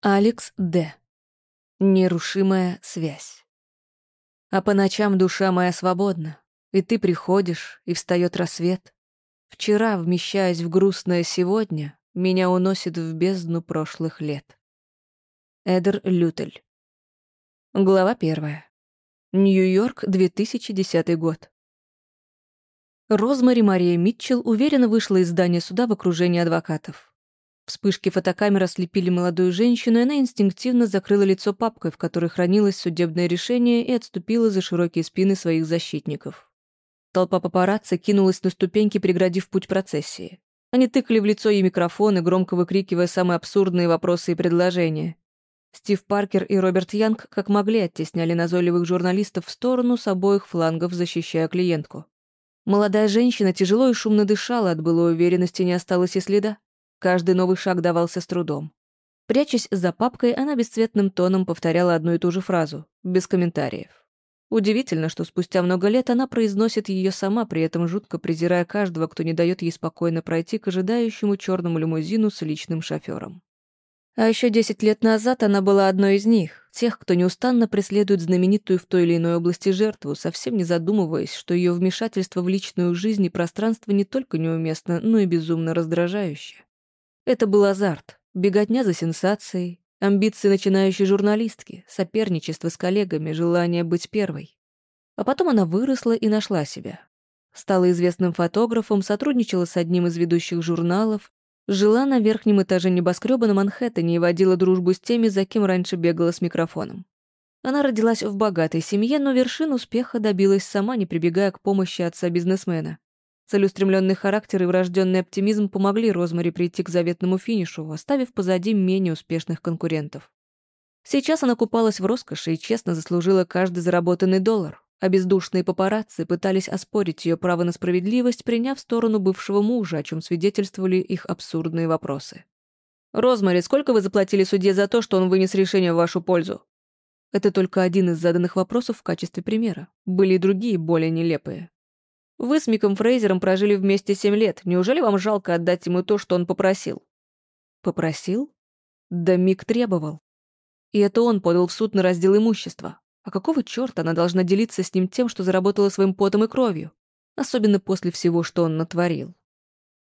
Алекс Д. Нерушимая связь. А по ночам душа моя свободна, и ты приходишь, и встает рассвет. Вчера, вмещаясь в грустное сегодня, меня уносит в бездну прошлых лет. Эдер Лютель. Глава первая. Нью-Йорк, 2010 год. Розмари Мария Митчелл уверенно вышла из здания суда в окружении адвокатов. Вспышки фотокамеры ослепили молодую женщину, и она инстинктивно закрыла лицо папкой, в которой хранилось судебное решение, и отступила за широкие спины своих защитников. Толпа папарацци кинулась на ступеньки, преградив путь процессии. Они тыкали в лицо ей микрофоны, громко выкрикивая самые абсурдные вопросы и предложения. Стив Паркер и Роберт Янг как могли оттесняли назойливых журналистов в сторону с обоих флангов, защищая клиентку. Молодая женщина тяжело и шумно дышала, от былой уверенности не осталось и следа. Каждый новый шаг давался с трудом. Прячась за папкой, она бесцветным тоном повторяла одну и ту же фразу, без комментариев. Удивительно, что спустя много лет она произносит ее сама, при этом жутко презирая каждого, кто не дает ей спокойно пройти к ожидающему черному лимузину с личным шофером. А еще десять лет назад она была одной из них, тех, кто неустанно преследует знаменитую в той или иной области жертву, совсем не задумываясь, что ее вмешательство в личную жизнь и пространство не только неуместно, но и безумно раздражающе. Это был азарт, беготня за сенсацией, амбиции начинающей журналистки, соперничество с коллегами, желание быть первой. А потом она выросла и нашла себя. Стала известным фотографом, сотрудничала с одним из ведущих журналов, жила на верхнем этаже небоскреба на Манхэттене и водила дружбу с теми, за кем раньше бегала с микрофоном. Она родилась в богатой семье, но вершин успеха добилась сама, не прибегая к помощи отца-бизнесмена. Целеустремленный характер и врожденный оптимизм помогли Розмари прийти к заветному финишу, оставив позади менее успешных конкурентов. Сейчас она купалась в роскоши и честно заслужила каждый заработанный доллар, а бездушные папарацци пытались оспорить ее право на справедливость, приняв сторону бывшего мужа, о чем свидетельствовали их абсурдные вопросы. «Розмари, сколько вы заплатили судье за то, что он вынес решение в вашу пользу?» Это только один из заданных вопросов в качестве примера. Были и другие, более нелепые. Вы с Миком Фрейзером прожили вместе семь лет. Неужели вам жалко отдать ему то, что он попросил?» «Попросил?» Да Мик требовал. И это он подал в суд на раздел имущества. А какого черта она должна делиться с ним тем, что заработала своим потом и кровью? Особенно после всего, что он натворил.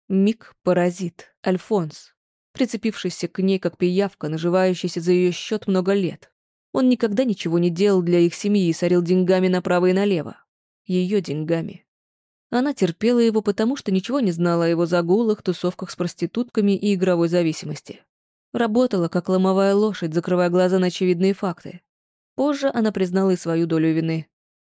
Мик — паразит, Альфонс, прицепившийся к ней как пиявка, наживающийся за ее счет много лет. Он никогда ничего не делал для их семьи и сорил деньгами направо и налево. Ее деньгами. Она терпела его, потому что ничего не знала о его загулах, тусовках с проститутками и игровой зависимости. Работала, как ломовая лошадь, закрывая глаза на очевидные факты. Позже она признала и свою долю вины.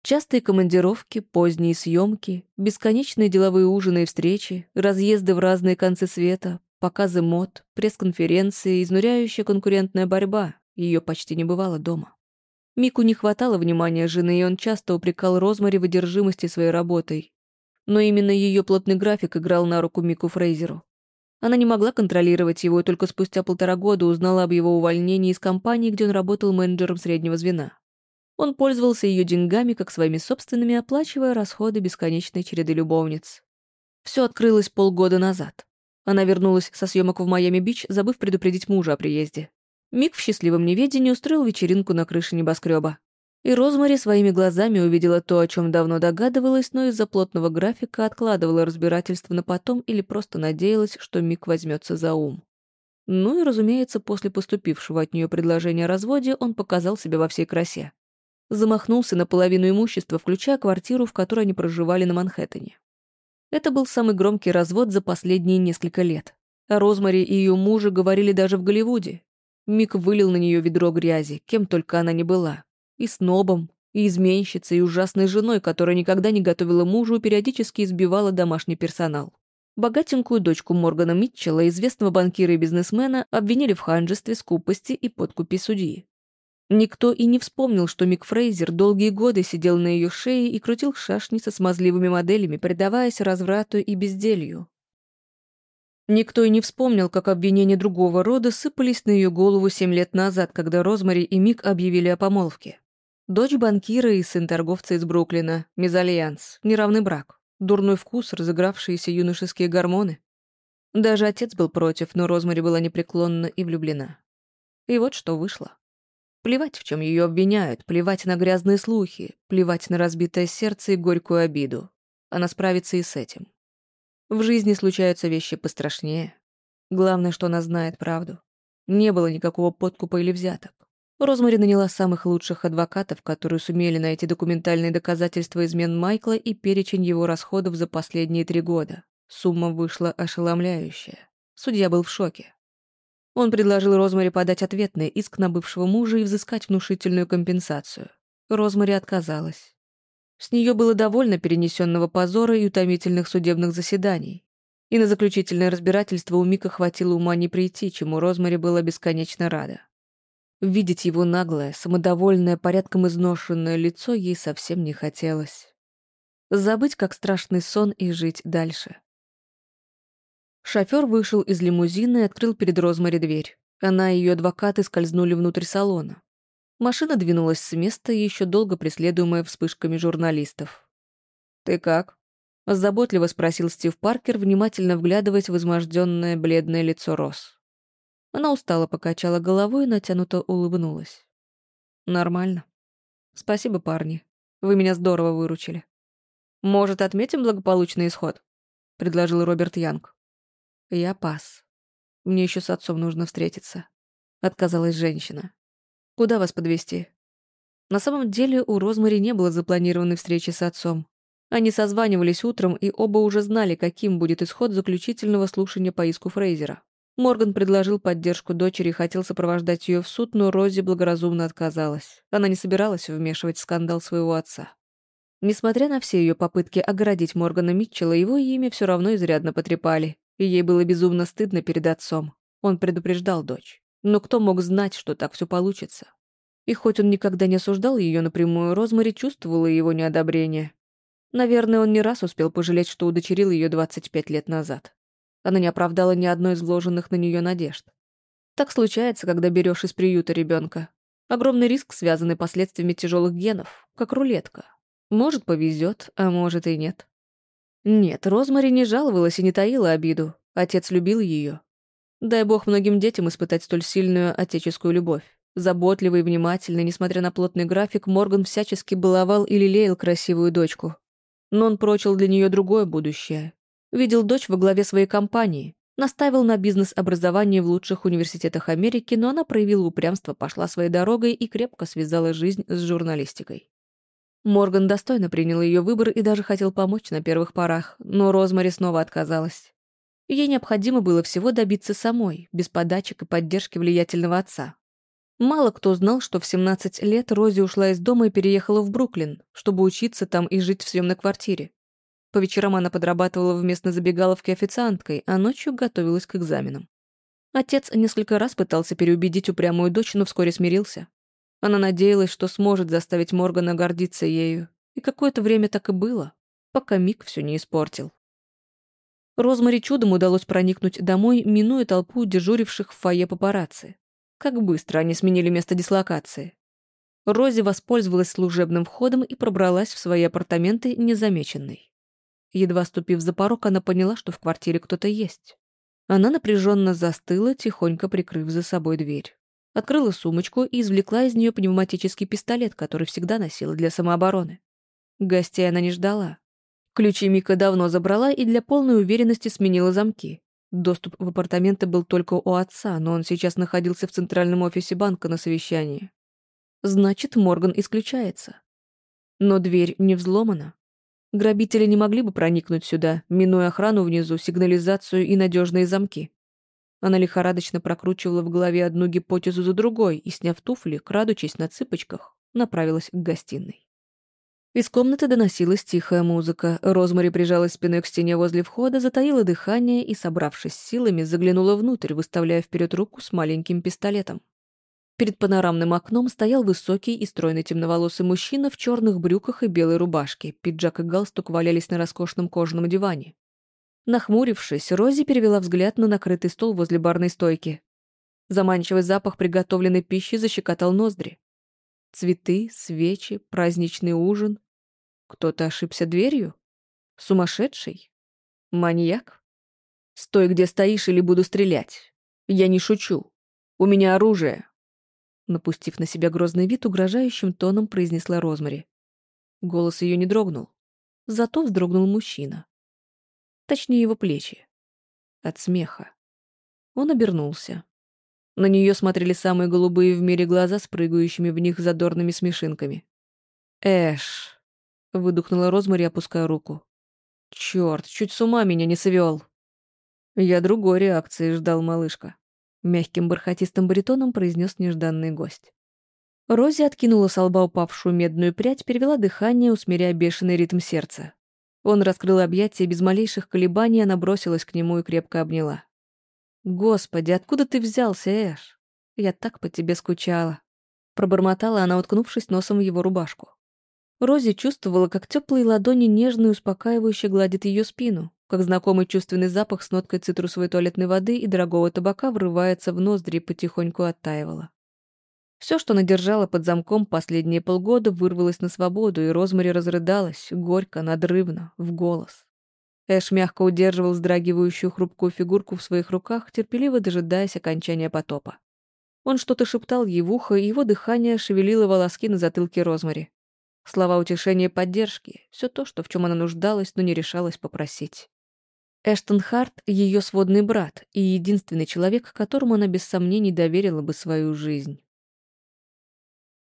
Частые командировки, поздние съемки, бесконечные деловые ужины и встречи, разъезды в разные концы света, показы мод, пресс-конференции, изнуряющая конкурентная борьба. Ее почти не бывало дома. Мику не хватало внимания жены, и он часто упрекал Розмари в одержимости своей работой, но именно ее плотный график играл на руку Мику Фрейзеру. Она не могла контролировать его и только спустя полтора года узнала об его увольнении из компании, где он работал менеджером среднего звена. Он пользовался ее деньгами как своими собственными, оплачивая расходы бесконечной череды любовниц. Все открылось полгода назад. Она вернулась со съемок в Майами-Бич, забыв предупредить мужа о приезде. Мик в счастливом неведении устроил вечеринку на крыше небоскреба. И Розмари своими глазами увидела то, о чем давно догадывалась, но из-за плотного графика откладывала разбирательство на потом или просто надеялась, что Мик возьмется за ум. Ну и, разумеется, после поступившего от нее предложения о разводе он показал себя во всей красе. Замахнулся на половину имущества, включая квартиру, в которой они проживали на Манхэттене. Это был самый громкий развод за последние несколько лет. О Розмари и ее муже говорили даже в Голливуде. Мик вылил на нее ведро грязи, кем только она не была. И снобом, и изменщицей, и ужасной женой, которая никогда не готовила мужу и периодически избивала домашний персонал. Богатенькую дочку Моргана Митчелла, известного банкира и бизнесмена, обвинили в ханжестве, скупости и подкупе судьи. Никто и не вспомнил, что Мик Фрейзер долгие годы сидел на ее шее и крутил шашни со смазливыми моделями, предаваясь разврату и безделью. Никто и не вспомнил, как обвинения другого рода сыпались на ее голову семь лет назад, когда Розмари и Мик объявили о помолвке. Дочь банкира и сын торговца из Бруклина, мезальянс, неравный брак, дурной вкус, разыгравшиеся юношеские гормоны. Даже отец был против, но Розмари была непреклонна и влюблена. И вот что вышло. Плевать, в чем ее обвиняют, плевать на грязные слухи, плевать на разбитое сердце и горькую обиду. Она справится и с этим. В жизни случаются вещи пострашнее. Главное, что она знает правду. Не было никакого подкупа или взяток. Розмари наняла самых лучших адвокатов, которые сумели найти документальные доказательства измен Майкла и перечень его расходов за последние три года. Сумма вышла ошеломляющая. Судья был в шоке. Он предложил Розмари подать ответный иск на бывшего мужа и взыскать внушительную компенсацию. Розмари отказалась. С нее было довольно перенесенного позора и утомительных судебных заседаний. И на заключительное разбирательство у Мика хватило ума не прийти, чему Розмари была бесконечно рада. Видеть его наглое, самодовольное, порядком изношенное лицо ей совсем не хотелось. Забыть, как страшный сон, и жить дальше. Шофер вышел из лимузина и открыл перед Розмари дверь. Она и ее адвокаты скользнули внутрь салона. Машина двинулась с места, еще долго преследуемая вспышками журналистов. «Ты как?» — заботливо спросил Стив Паркер, внимательно вглядываясь в изможденное бледное лицо Роз. Она устало покачала головой и натянуто улыбнулась. «Нормально. Спасибо, парни. Вы меня здорово выручили. Может, отметим благополучный исход?» — предложил Роберт Янг. Я пас. Мне еще с отцом нужно встретиться. Отказалась женщина. Куда вас подвести? На самом деле у Розмари не было запланированной встречи с отцом. Они созванивались утром, и оба уже знали, каким будет исход заключительного слушания по иску Фрейзера. Морган предложил поддержку дочери и хотел сопровождать ее в суд, но Рози благоразумно отказалась. Она не собиралась вмешивать в скандал своего отца. Несмотря на все ее попытки оградить Моргана Митчелла, его имя все равно изрядно потрепали, и ей было безумно стыдно перед отцом. Он предупреждал дочь. Но кто мог знать, что так все получится? И хоть он никогда не осуждал ее напрямую, Розмари чувствовала его неодобрение. Наверное, он не раз успел пожалеть, что удочерил ее 25 лет назад. Она не оправдала ни одной из вложенных на нее надежд. Так случается, когда берешь из приюта ребенка. Огромный риск, связанный последствиями тяжелых генов, как рулетка. Может, повезет, а может и нет. Нет, Розмари не жаловалась и не таила обиду. Отец любил ее. Дай бог многим детям испытать столь сильную отеческую любовь. Заботливый и внимательный, несмотря на плотный график, Морган всячески баловал и лелеял красивую дочку. Но он прочил для нее другое будущее. Видел дочь во главе своей компании, наставил на бизнес-образование в лучших университетах Америки, но она проявила упрямство, пошла своей дорогой и крепко связала жизнь с журналистикой. Морган достойно принял ее выбор и даже хотел помочь на первых порах, но Розмари снова отказалась. Ей необходимо было всего добиться самой, без подачек и поддержки влиятельного отца. Мало кто знал, что в 17 лет Рози ушла из дома и переехала в Бруклин, чтобы учиться там и жить в съемной квартире. По вечерам она подрабатывала в местной забегаловке официанткой, а ночью готовилась к экзаменам. Отец несколько раз пытался переубедить упрямую дочь, но вскоре смирился. Она надеялась, что сможет заставить Моргана гордиться ею. И какое-то время так и было, пока Мик все не испортил. Розмари чудом удалось проникнуть домой, минуя толпу дежуривших в фойе папарацци. Как быстро они сменили место дислокации. Рози воспользовалась служебным входом и пробралась в свои апартаменты незамеченной. Едва ступив за порог, она поняла, что в квартире кто-то есть. Она напряженно застыла, тихонько прикрыв за собой дверь открыла сумочку и извлекла из нее пневматический пистолет, который всегда носила для самообороны. Гостей она не ждала. Ключи Мика давно забрала и для полной уверенности сменила замки. Доступ в апартаменты был только у отца, но он сейчас находился в центральном офисе банка на совещании. Значит, Морган исключается. Но дверь не взломана. Грабители не могли бы проникнуть сюда, минуя охрану внизу, сигнализацию и надежные замки. Она лихорадочно прокручивала в голове одну гипотезу за другой и, сняв туфли, крадучись на цыпочках, направилась к гостиной. Из комнаты доносилась тихая музыка. Розмари прижалась спиной к стене возле входа, затаила дыхание и, собравшись силами, заглянула внутрь, выставляя вперед руку с маленьким пистолетом. Перед панорамным окном стоял высокий и стройный темноволосый мужчина в черных брюках и белой рубашке. Пиджак и галстук валялись на роскошном кожаном диване. Нахмурившись, Рози перевела взгляд на накрытый стол возле барной стойки. Заманчивый запах приготовленной пищи защекотал ноздри. Цветы, свечи, праздничный ужин. Кто-то ошибся дверью? Сумасшедший? Маньяк? Стой, где стоишь, или буду стрелять. Я не шучу. У меня оружие. Напустив на себя грозный вид, угрожающим тоном произнесла Розмари. Голос ее не дрогнул. Зато вздрогнул мужчина. Точнее, его плечи. От смеха. Он обернулся. На нее смотрели самые голубые в мире глаза с прыгающими в них задорными смешинками. «Эш!» — выдохнула Розмари, опуская руку. «Черт, чуть с ума меня не свел!» «Я другой реакции ждал, малышка», — мягким бархатистым баритоном произнес нежданный гость. Рози откинула с лба упавшую медную прядь, перевела дыхание, усмиряя бешеный ритм сердца. Он раскрыл объятия, без малейших колебаний она бросилась к нему и крепко обняла. «Господи, откуда ты взялся, Эш? Я так по тебе скучала». Пробормотала она, уткнувшись носом в его рубашку. Рози чувствовала, как теплые ладони нежно и успокаивающе гладят ее спину, как знакомый чувственный запах с ноткой цитрусовой туалетной воды и дорогого табака врывается в ноздри и потихоньку оттаивало. Все, что надержала под замком последние полгода, вырвалось на свободу, и Розмари разрыдалась, горько, надрывно, в голос. Эш мягко удерживал вздрагивающую хрупкую фигурку в своих руках, терпеливо дожидаясь окончания потопа. Он что-то шептал ей в ухо, и его дыхание шевелило волоски на затылке Розмари. Слова утешения и поддержки — все то, что в чем она нуждалась, но не решалась попросить. Эштон Харт — ее сводный брат и единственный человек, которому она без сомнений доверила бы свою жизнь.